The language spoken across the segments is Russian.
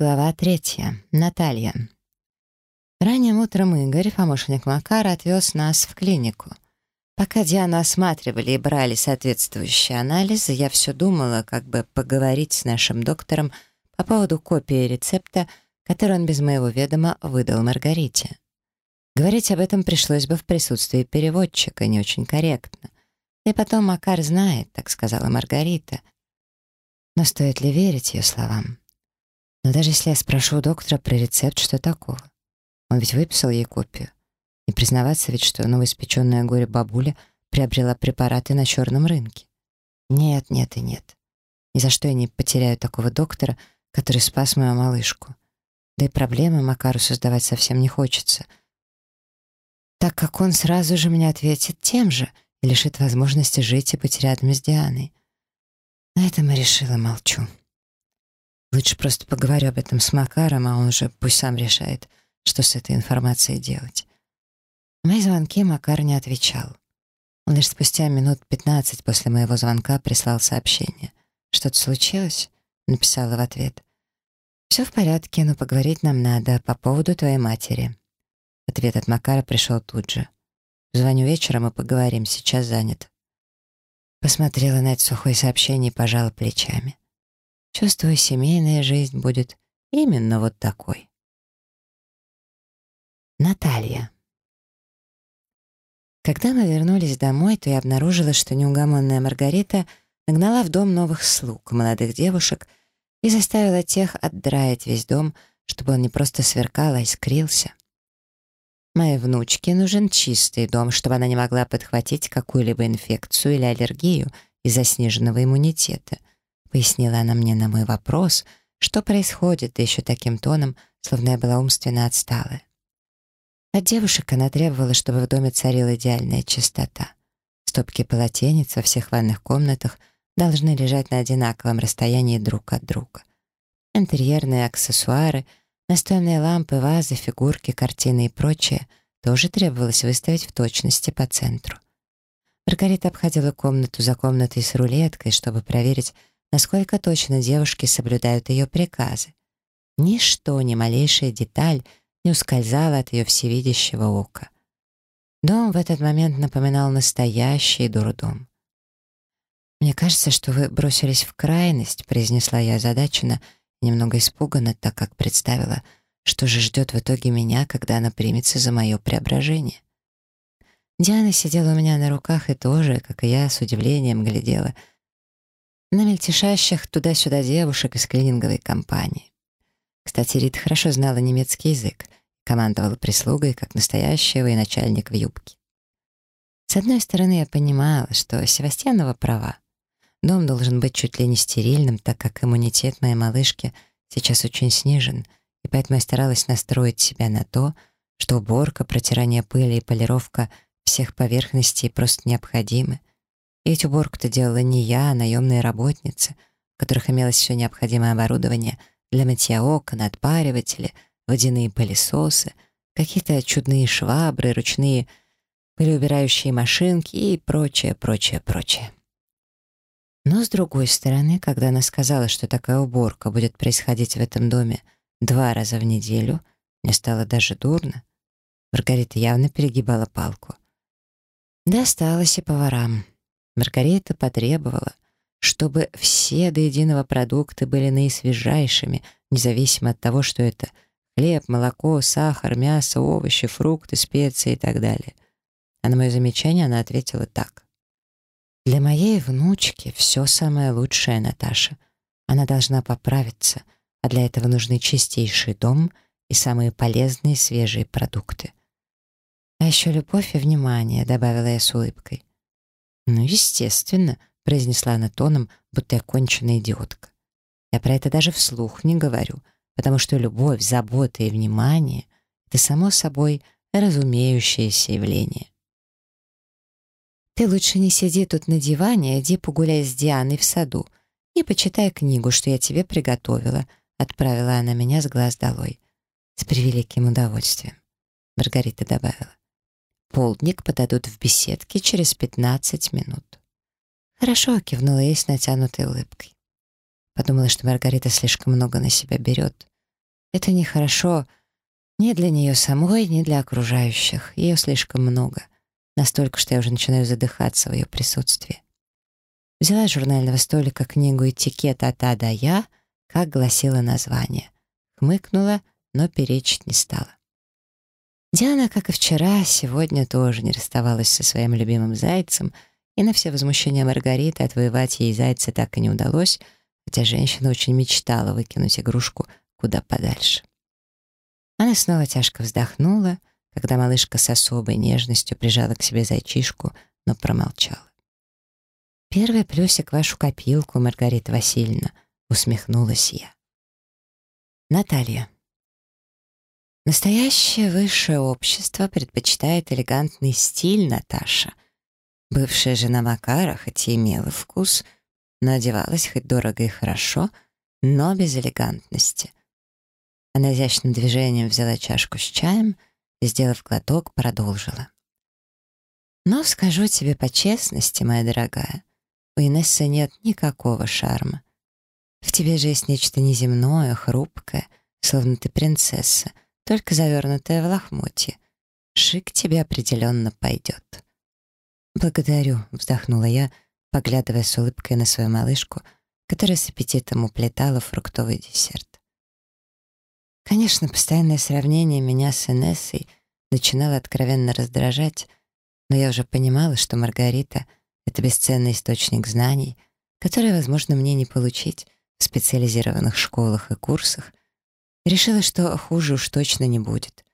Глава третья. Наталья. Ранним утром Игорь, помощник Макара, отвез нас в клинику. Пока Диану осматривали и брали соответствующие анализы, я все думала, как бы поговорить с нашим доктором по поводу копии рецепта, который он без моего ведома выдал Маргарите. Говорить об этом пришлось бы в присутствии переводчика, не очень корректно. И потом Макар знает, так сказала Маргарита. Но стоит ли верить ее словам? Но даже если я спрошу у доктора про рецепт, что такого? Он ведь выписал ей копию. Не признаваться ведь, что новоиспеченная горе бабуля приобрела препараты на черном рынке. Нет, нет и нет. Ни за что я не потеряю такого доктора, который спас мою малышку. Да и проблемы Макару создавать совсем не хочется, так как он сразу же мне ответит тем же и лишит возможности жить и быть рядом с Дианой. На этом я решила молчу. Лучше просто поговорю об этом с Макаром, а он уже пусть сам решает, что с этой информацией делать. На мои звонки Макар не отвечал. Он лишь спустя минут пятнадцать после моего звонка прислал сообщение. «Что-то случилось?» — написала в ответ. «Все в порядке, но поговорить нам надо по поводу твоей матери». Ответ от Макара пришел тут же. «Звоню вечером и поговорим, сейчас занят». Посмотрела на это сухое сообщение и пожала плечами. Чувствую, семейная жизнь будет именно вот такой. Наталья. Когда мы вернулись домой, то я обнаружила, что неугомонная Маргарита нагнала в дом новых слуг, молодых девушек, и заставила тех отдраить весь дом, чтобы он не просто сверкал, а искрился. Моей внучке нужен чистый дом, чтобы она не могла подхватить какую-либо инфекцию или аллергию из-за сниженного иммунитета — Пояснила она мне на мой вопрос, что происходит, да еще таким тоном, словно я была умственно отсталая. От девушек она требовала, чтобы в доме царила идеальная чистота. Стопки полотенец во всех ванных комнатах должны лежать на одинаковом расстоянии друг от друга. Интерьерные аксессуары, настольные лампы, вазы, фигурки, картины и прочее тоже требовалось выставить в точности по центру. Маргарита обходила комнату за комнатой с рулеткой, чтобы проверить, насколько точно девушки соблюдают ее приказы. Ничто, ни малейшая деталь не ускользала от ее всевидящего ока. Дом в этот момент напоминал настоящий дурдом. «Мне кажется, что вы бросились в крайность», — произнесла я озадаченно, немного испуганно, так как представила, что же ждет в итоге меня, когда она примется за мое преображение. Диана сидела у меня на руках и тоже, как и я, с удивлением глядела — на мельтешащих туда-сюда девушек из клининговой компании. Кстати, Рит хорошо знала немецкий язык, командовала прислугой, как настоящая военачальник в юбке. С одной стороны, я понимала, что Севастьянова права. Дом должен быть чуть ли не стерильным, так как иммунитет моей малышки сейчас очень снижен, и поэтому я старалась настроить себя на то, что уборка, протирание пыли и полировка всех поверхностей просто необходимы, и ведь уборку-то делала не я, а наемные работницы, у которых имелось все необходимое оборудование для мытья окон, отпариватели, водяные пылесосы, какие-то чудные швабры, ручные пылеубирающие машинки и прочее, прочее, прочее. Но, с другой стороны, когда она сказала, что такая уборка будет происходить в этом доме два раза в неделю, мне стало даже дурно. Маргарита явно перегибала палку. Досталось и поварам. Маргарита потребовала, чтобы все до единого продукты были наисвежайшими, независимо от того, что это хлеб, молоко, сахар, мясо, овощи, фрукты, специи и так далее. А на мое замечание она ответила так. «Для моей внучки все самое лучшее, Наташа. Она должна поправиться, а для этого нужны чистейший дом и самые полезные свежие продукты». «А еще любовь и внимание», — добавила я с улыбкой. «Ну, естественно», — произнесла она тоном, будто я конченая идиотка. «Я про это даже вслух не говорю, потому что любовь, забота и внимание — это, само собой, разумеющееся явление». «Ты лучше не сиди тут на диване, а иди погуляй с Дианой в саду и почитай книгу, что я тебе приготовила», — отправила она меня с глаз долой. «С превеликим удовольствием», — Маргарита добавила. Полдник подадут в беседке через 15 минут. «Хорошо», — кивнула ей с натянутой улыбкой. Подумала, что Маргарита слишком много на себя берет. Это нехорошо ни для нее самой, ни для окружающих. Ее слишком много. Настолько, что я уже начинаю задыхаться в ее присутствии. Взяла с журнального столика книгу «Этикет от А до Я», как гласило название. Хмыкнула, но перечить не стала. Диана, как и вчера, сегодня тоже не расставалась со своим любимым зайцем, и на все возмущения Маргариты отвоевать ей зайца так и не удалось, хотя женщина очень мечтала выкинуть игрушку куда подальше. Она снова тяжко вздохнула, когда малышка с особой нежностью прижала к себе зайчишку, но промолчала. «Первый плюсик вашу копилку, Маргарита Васильевна», — усмехнулась я. Наталья. Настоящее высшее общество предпочитает элегантный стиль Наташа. Бывшая жена Макара, хоть и имела вкус, но одевалась хоть дорого и хорошо, но без элегантности. Она изящным движением взяла чашку с чаем и, сделав глоток, продолжила. «Но скажу тебе по честности, моя дорогая, у Инессы нет никакого шарма. В тебе же есть нечто неземное, хрупкое, словно ты принцесса, только завернутая в лохмотье. Шик тебе определенно пойдет. «Благодарю», — вздохнула я, поглядывая с улыбкой на свою малышку, которая с аппетитом уплетала фруктовый десерт. Конечно, постоянное сравнение меня с Инессой начинало откровенно раздражать, но я уже понимала, что Маргарита — это бесценный источник знаний, который, возможно, мне не получить в специализированных школах и курсах, решила, что хуже уж точно не будет.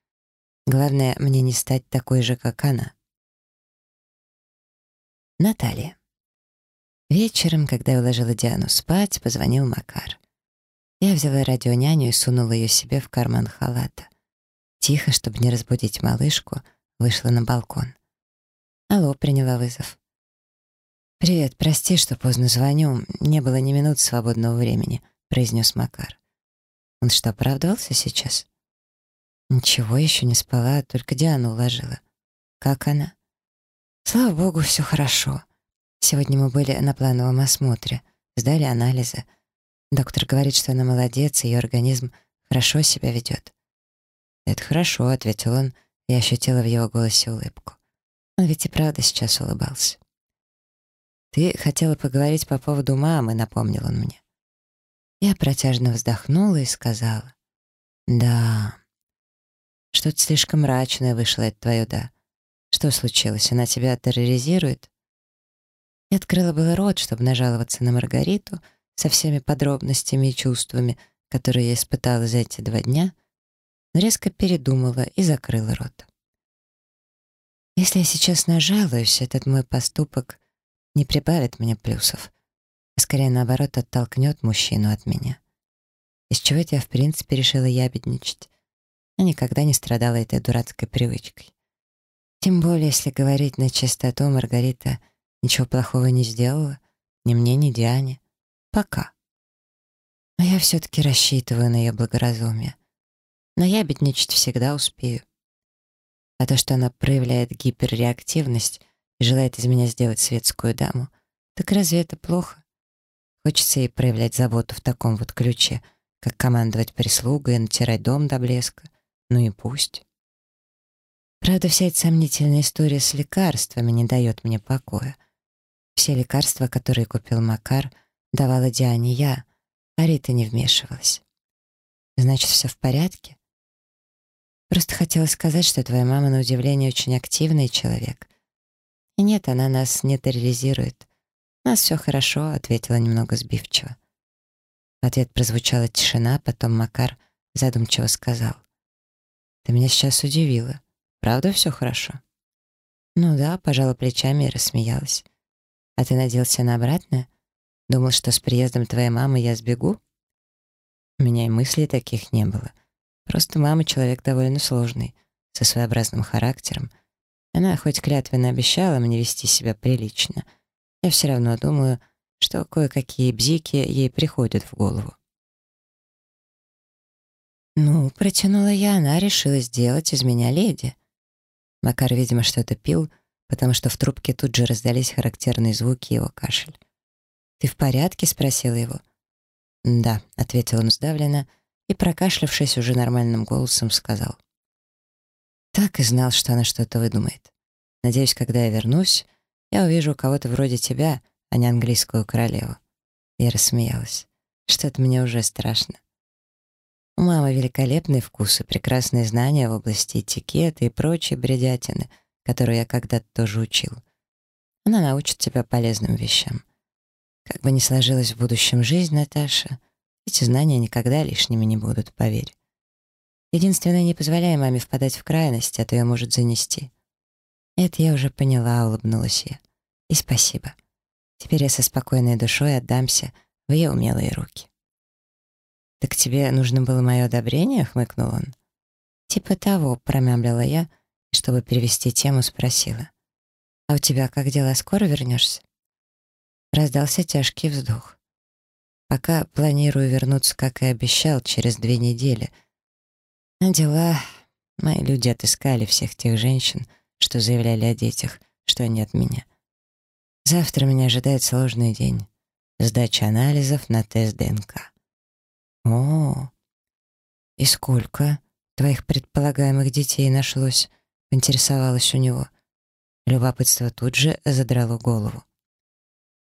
Главное, мне не стать такой же, как она. Наталья. Вечером, когда я уложила Диану спать, позвонил Макар. Я взяла радионяню и сунула ее себе в карман халата. Тихо, чтобы не разбудить малышку, вышла на балкон. Алло, приняла вызов. «Привет, прости, что поздно звоню. Не было ни минут свободного времени», — произнес Макар. Он что, оправдывался сейчас? Ничего, еще не спала, только Диану уложила. Как она? Слава богу, все хорошо. Сегодня мы были на плановом осмотре, сдали анализы. Доктор говорит, что она молодец, ее организм хорошо себя ведет. «Это хорошо», — ответил он, и ощутила в его голосе улыбку. Он ведь и правда сейчас улыбался. «Ты хотела поговорить по поводу мамы», — напомнил он мне. Я протяжно вздохнула и сказала. «Да». «Что-то слишком мрачное вышло, это твое «да». Что случилось, она тебя терроризирует?» Я открыла было рот, чтобы нажаловаться на Маргариту со всеми подробностями и чувствами, которые я испытала за эти два дня, но резко передумала и закрыла рот. Если я сейчас нажалуюсь, этот мой поступок не прибавит мне плюсов, скорее наоборот оттолкнет мужчину от меня. Из чего я в принципе решила ябедничать? Я никогда не страдала этой дурацкой привычкой. Тем более, если говорить на чистоту, Маргарита ничего плохого не сделала, ни мне, ни Диане. Пока. Но я все-таки рассчитываю на ее благоразумие. Но ябедничать всегда успею. А то, что она проявляет гиперреактивность и желает из меня сделать светскую даму, так разве это плохо? Хочется ей проявлять заботу в таком вот ключе, как командовать прислугой и натирать дом до блеска. Ну и пусть. Правда, вся эта сомнительная история с лекарствами не дает мне покоя. Все лекарства, которые купил Макар, давала Диане я, а Рита не вмешивалась. Значит, все в порядке? Просто хотела сказать, что твоя мама, на удивление, очень активный человек. И нет, она нас не терроризирует. «У нас все хорошо», — ответила немного сбивчиво. В ответ прозвучала тишина, потом Макар задумчиво сказал. «Ты меня сейчас удивила. Правда все хорошо?» «Ну да», — пожала плечами и рассмеялась. «А ты надеялся на обратное? Думал, что с приездом твоей мамы я сбегу?» У меня и мыслей таких не было. Просто мама человек довольно сложный, со своеобразным характером. Она хоть клятвенно обещала мне вести себя прилично — я все равно думаю, что кое-какие бзики ей приходят в голову. «Ну, — протянула я, — она решила сделать из меня леди». Макар, видимо, что-то пил, потому что в трубке тут же раздались характерные звуки его кашель. «Ты в порядке?» — спросила его. «Да», — ответил он сдавленно, и, прокашлявшись уже нормальным голосом, сказал. Так и знал, что она что-то выдумает. Надеюсь, когда я вернусь, я увижу кого-то вроде тебя, а не английскую королеву. Я рассмеялась. Что-то мне уже страшно. У мамы великолепный вкус и прекрасные знания в области этикета и прочей бредятины, которую я когда-то тоже учил. Она научит тебя полезным вещам. Как бы ни сложилась в будущем жизнь, Наташа, эти знания никогда лишними не будут, поверь. Единственное, не позволяй маме впадать в крайность, а то ее может занести. Это я уже поняла, улыбнулась я. И спасибо. Теперь я со спокойной душой отдамся в ее умелые руки. «Так тебе нужно было мое одобрение?» — хмыкнул он. «Типа того», — промямлила я, и, чтобы перевести тему, спросила. «А у тебя как дела? Скоро вернешься?» Раздался тяжкий вздох. «Пока планирую вернуться, как и обещал, через две недели. На дела мои люди отыскали всех тех женщин, что заявляли о детях, что они от меня. Завтра меня ожидает сложный день. Сдача анализов на тест ДНК. О, и сколько твоих предполагаемых детей нашлось? Поинтересовалась у него. Любопытство тут же задрало голову.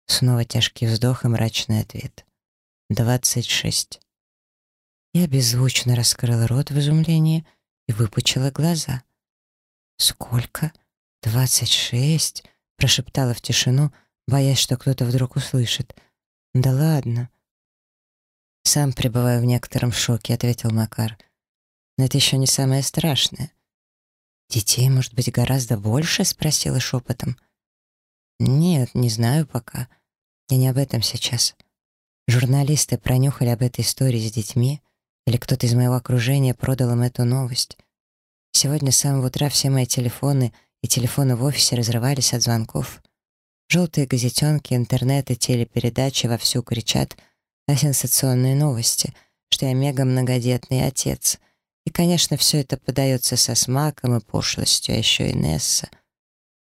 Снова тяжкий вздох и мрачный ответ. «Двадцать шесть». Я беззвучно раскрыла рот в изумлении и выпучила глаза. «Сколько? Двадцать шесть?» — прошептала в тишину, боясь, что кто-то вдруг услышит. «Да ладно». «Сам пребываю в некотором шоке», — ответил Макар. «Но это еще не самое страшное. «Детей, может быть, гораздо больше?» — спросила шепотом. «Нет, не знаю пока. Я не об этом сейчас. Журналисты пронюхали об этой истории с детьми, или кто-то из моего окружения продал им эту новость. Сегодня с самого утра все мои телефоны и телефоны в офисе разрывались от звонков. Желтые газетенки, интернет и телепередачи вовсю кричат о сенсационной новости, что я мега-многодетный отец — и, конечно, все это подается со смаком и пошлостью, а еще и Несса.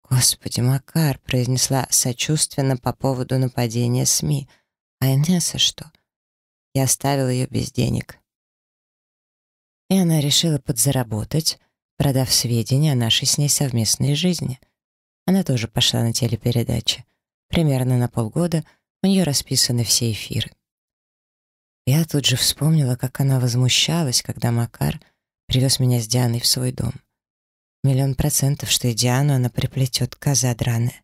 «Господи, Макар!» — произнесла сочувственно по поводу нападения СМИ. «А Инесса что?» Я оставила ее без денег. И она решила подзаработать, продав сведения о нашей с ней совместной жизни. Она тоже пошла на телепередачи. Примерно на полгода у нее расписаны все эфиры. Я тут же вспомнила, как она возмущалась, когда Макар привез меня с Дианой в свой дом. Миллион процентов, что и Диану она приплетет, коза драная.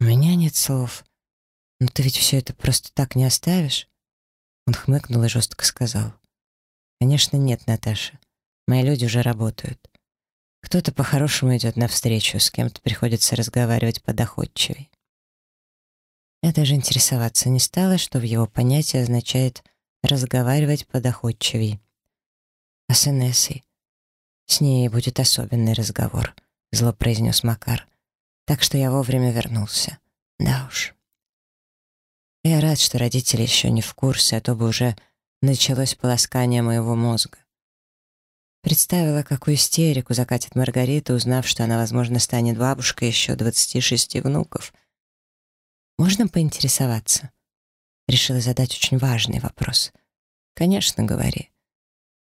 У меня нет слов. Но ты ведь все это просто так не оставишь? Он хмыкнул и жестко сказал. Конечно, нет, Наташа. Мои люди уже работают. Кто-то по-хорошему идет навстречу, с кем-то приходится разговаривать подоходчивей. Я даже интересоваться не стала, что в его понятии означает «разговаривать подоходчивей». А с Инессой? С ней будет особенный разговор, зло произнес Макар. Так что я вовремя вернулся. Да уж. Я рад, что родители еще не в курсе, а то бы уже началось полоскание моего мозга. Представила, какую истерику закатит Маргарита, узнав, что она, возможно, станет бабушкой еще 26 внуков — «Можно поинтересоваться?» Решила задать очень важный вопрос. «Конечно, говори.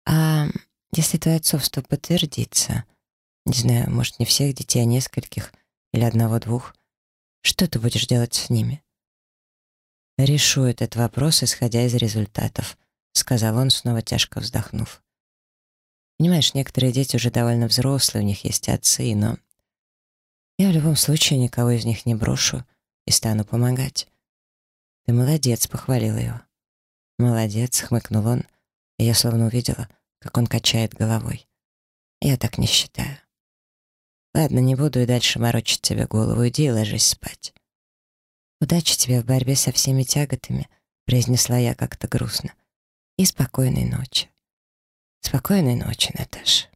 А если твое отцовство подтвердится, не знаю, может, не всех детей, а нескольких, или одного-двух, что ты будешь делать с ними?» «Решу этот вопрос, исходя из результатов», — сказал он, снова тяжко вздохнув. «Понимаешь, некоторые дети уже довольно взрослые, у них есть отцы, но я в любом случае никого из них не брошу и стану помогать. «Ты молодец», — похвалил его. «Молодец», — хмыкнул он, и я словно увидела, как он качает головой. «Я так не считаю». «Ладно, не буду и дальше морочить тебе голову, иди и ложись спать». «Удачи тебе в борьбе со всеми тяготами», — произнесла я как-то грустно. «И спокойной ночи». «Спокойной ночи, Наташа».